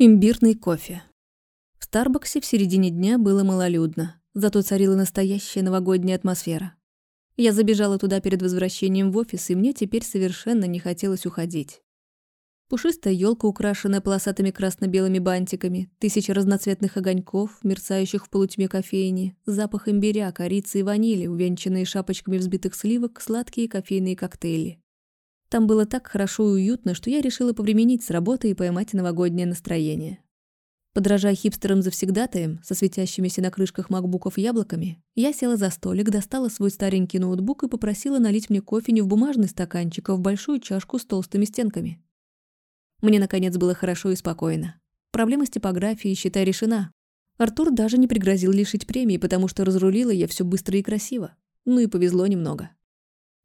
Имбирный кофе. В Старбаксе в середине дня было малолюдно, зато царила настоящая новогодняя атмосфера. Я забежала туда перед возвращением в офис, и мне теперь совершенно не хотелось уходить. Пушистая елка, украшенная полосатыми красно-белыми бантиками, тысячи разноцветных огоньков, мерцающих в полутьме кофейни, запах имбиря, корицы и ванили, увенчанные шапочками взбитых сливок, сладкие кофейные коктейли. Там было так хорошо и уютно, что я решила повременить с работой и поймать новогоднее настроение. Подражая хипстерам-завсегдатаям со светящимися на крышках макбуков яблоками, я села за столик, достала свой старенький ноутбук и попросила налить мне кофе не в бумажный стаканчик, а в большую чашку с толстыми стенками. Мне, наконец, было хорошо и спокойно. Проблема с типографией, считай, решена. Артур даже не пригрозил лишить премии, потому что разрулила я все быстро и красиво. Ну и повезло немного.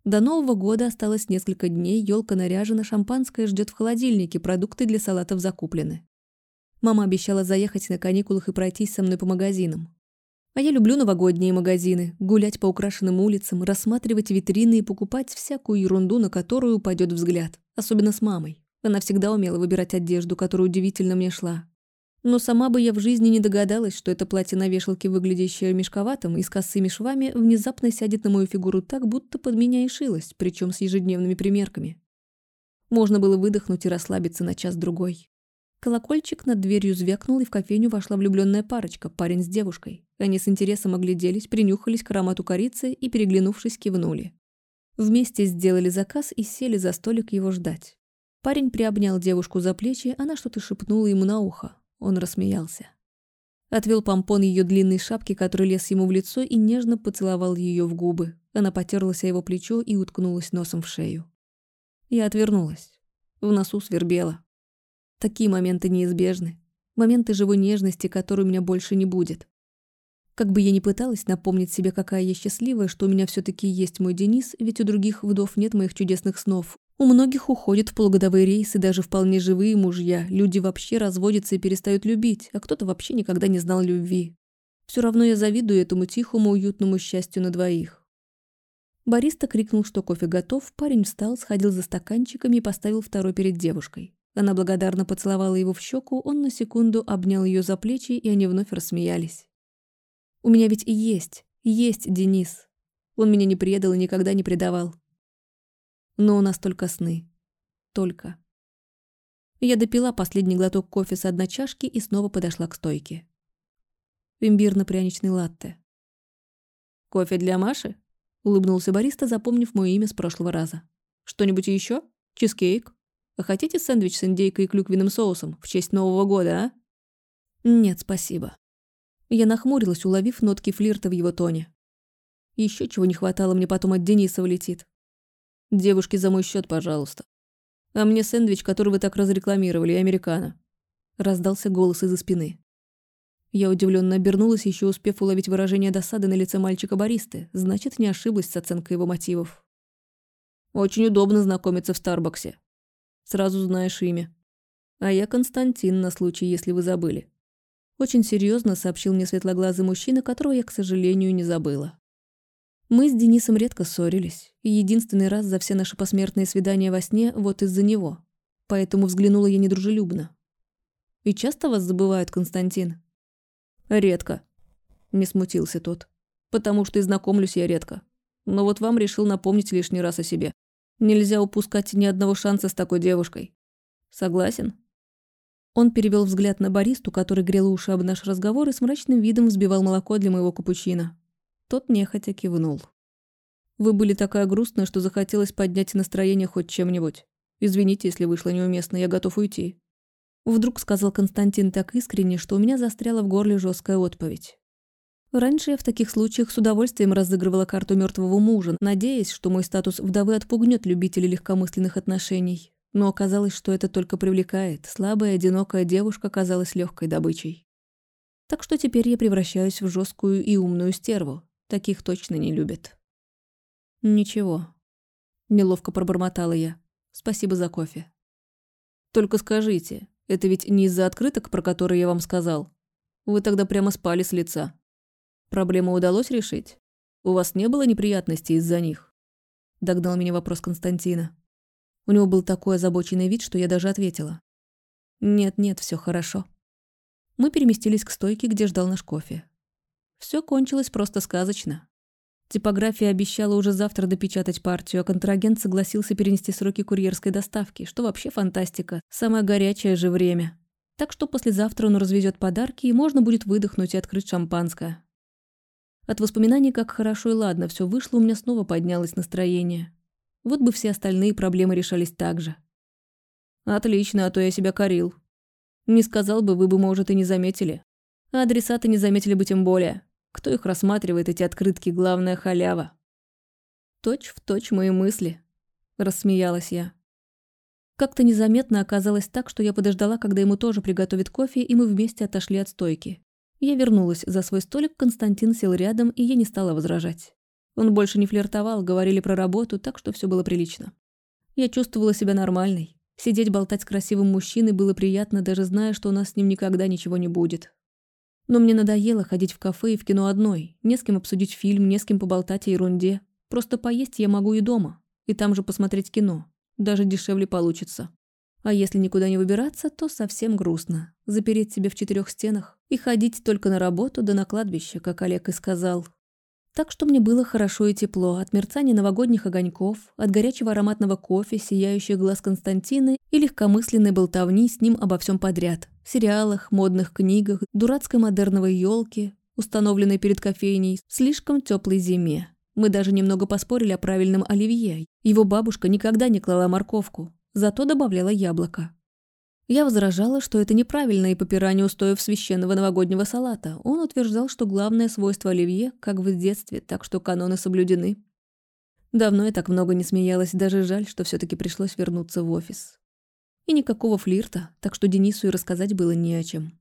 До Нового года осталось несколько дней, елка наряжена, шампанское ждет в холодильнике, продукты для салатов закуплены. Мама обещала заехать на каникулах и пройтись со мной по магазинам. А я люблю новогодние магазины, гулять по украшенным улицам, рассматривать витрины и покупать всякую ерунду, на которую упадет взгляд, особенно с мамой. Она всегда умела выбирать одежду, которая удивительно мне шла. Но сама бы я в жизни не догадалась, что это платье на вешалке, выглядящее мешковатым и с косыми швами, внезапно сядет на мою фигуру так, будто под меня и шилось, причем с ежедневными примерками. Можно было выдохнуть и расслабиться на час-другой. Колокольчик над дверью звякнул, и в кофейню вошла влюбленная парочка, парень с девушкой. Они с интересом огляделись, принюхались к аромату корицы и, переглянувшись, кивнули. Вместе сделали заказ и сели за столик его ждать. Парень приобнял девушку за плечи, она что-то шепнула ему на ухо. Он рассмеялся. Отвел помпон ее длинной шапки, который лез ему в лицо, и нежно поцеловал ее в губы. Она потерлась о его плечо и уткнулась носом в шею. Я отвернулась. В носу свербело. Такие моменты неизбежны. Моменты живой нежности, которой у меня больше не будет. Как бы я ни пыталась напомнить себе, какая я счастливая, что у меня все таки есть мой Денис, ведь у других вдов нет моих чудесных снов, у многих уходят в полугодовые рейсы даже вполне живые мужья. Люди вообще разводятся и перестают любить, а кто-то вообще никогда не знал любви. Все равно я завидую этому тихому, уютному счастью на двоих. Бариста крикнул, что кофе готов, парень встал, сходил за стаканчиками и поставил второй перед девушкой. Она благодарно поцеловала его в щеку, он на секунду обнял ее за плечи, и они вновь рассмеялись. «У меня ведь и есть, есть Денис. Он меня не предал и никогда не предавал. Но у нас только сны. Только. Я допила последний глоток кофе с одной чашки и снова подошла к стойке. Имбирно-пряничный латте. «Кофе для Маши?» — улыбнулся бариста, запомнив мое имя с прошлого раза. «Что-нибудь еще? Чизкейк? А хотите сэндвич с индейкой и клюквенным соусом в честь Нового года, а?» «Нет, спасибо». Я нахмурилась, уловив нотки флирта в его тоне. Еще чего не хватало, мне потом от Дениса влетит. Девушки, за мой счет, пожалуйста. А мне сэндвич, который вы так разрекламировали, американо. Раздался голос из-за спины. Я удивленно обернулась, еще успев уловить выражение досады на лице мальчика-баристы. Значит, не ошиблась с оценкой его мотивов. Очень удобно знакомиться в Старбаксе. Сразу знаешь имя. А я Константин, на случай, если вы забыли. Очень серьезно сообщил мне светлоглазый мужчина, которого я, к сожалению, не забыла. Мы с Денисом редко ссорились, и единственный раз за все наши посмертные свидания во сне вот из-за него. Поэтому взглянула я недружелюбно. «И часто вас забывают, Константин?» «Редко», — не смутился тот. «Потому что и знакомлюсь я редко. Но вот вам решил напомнить лишний раз о себе. Нельзя упускать ни одного шанса с такой девушкой. Согласен?» Он перевел взгляд на баристу, который грел уши об наш разговор и с мрачным видом взбивал молоко для моего капучино. Тот нехотя кивнул. «Вы были такая грустная, что захотелось поднять настроение хоть чем-нибудь. Извините, если вышло неуместно, я готов уйти». Вдруг сказал Константин так искренне, что у меня застряла в горле жесткая отповедь. Раньше я в таких случаях с удовольствием разыгрывала карту мертвого мужа, надеясь, что мой статус вдовы отпугнет любителей легкомысленных отношений. Но оказалось, что это только привлекает. Слабая, одинокая девушка казалась легкой добычей. Так что теперь я превращаюсь в жесткую и умную стерву, Таких точно не любят. Ничего. Неловко пробормотала я. Спасибо за кофе. Только скажите, это ведь не из-за открыток, про которые я вам сказал? Вы тогда прямо спали с лица. Проблему удалось решить? У вас не было неприятностей из-за них? Догнал меня вопрос Константина. У него был такой озабоченный вид, что я даже ответила. Нет-нет, все хорошо. Мы переместились к стойке, где ждал наш кофе. Все кончилось просто сказочно. Типография обещала уже завтра допечатать партию, а контрагент согласился перенести сроки курьерской доставки, что вообще фантастика. Самое горячее же время. Так что послезавтра он развезет подарки, и можно будет выдохнуть и открыть шампанское. От воспоминаний, как хорошо и ладно все вышло, у меня снова поднялось настроение. Вот бы все остальные проблемы решались так же. Отлично, а то я себя корил. Не сказал бы, вы бы, может, и не заметили. А адресаты не заметили бы тем более. Кто их рассматривает, эти открытки, главная халява. Точь в точь мои мысли. Рассмеялась я. Как-то незаметно оказалось так, что я подождала, когда ему тоже приготовит кофе, и мы вместе отошли от стойки. Я вернулась за свой столик, Константин сел рядом, и я не стала возражать. Он больше не флиртовал, говорили про работу, так что все было прилично. Я чувствовала себя нормальной. Сидеть болтать с красивым мужчиной было приятно, даже зная, что у нас с ним никогда ничего не будет. Но мне надоело ходить в кафе и в кино одной, не с кем обсудить фильм, не с кем поболтать о ерунде. Просто поесть я могу и дома, и там же посмотреть кино. Даже дешевле получится. А если никуда не выбираться, то совсем грустно. Запереть себя в четырех стенах и ходить только на работу да на кладбище, как Олег и сказал. Так что мне было хорошо и тепло от мерцания новогодних огоньков, от горячего ароматного кофе, сияющих глаз Константины и легкомысленной болтовни с ним обо всем подряд. Сериалах, модных книгах, дурацкой модерновой елке, установленной перед кофейней, слишком теплой зиме. Мы даже немного поспорили о правильном оливье. Его бабушка никогда не клала морковку, зато добавляла яблоко. Я возражала, что это неправильно и попирание устоев священного новогоднего салата. Он утверждал, что главное свойство оливье, как в детстве, так что каноны соблюдены. Давно я так много не смеялась, даже жаль, что все таки пришлось вернуться в офис. И никакого флирта, так что Денису и рассказать было не о чем.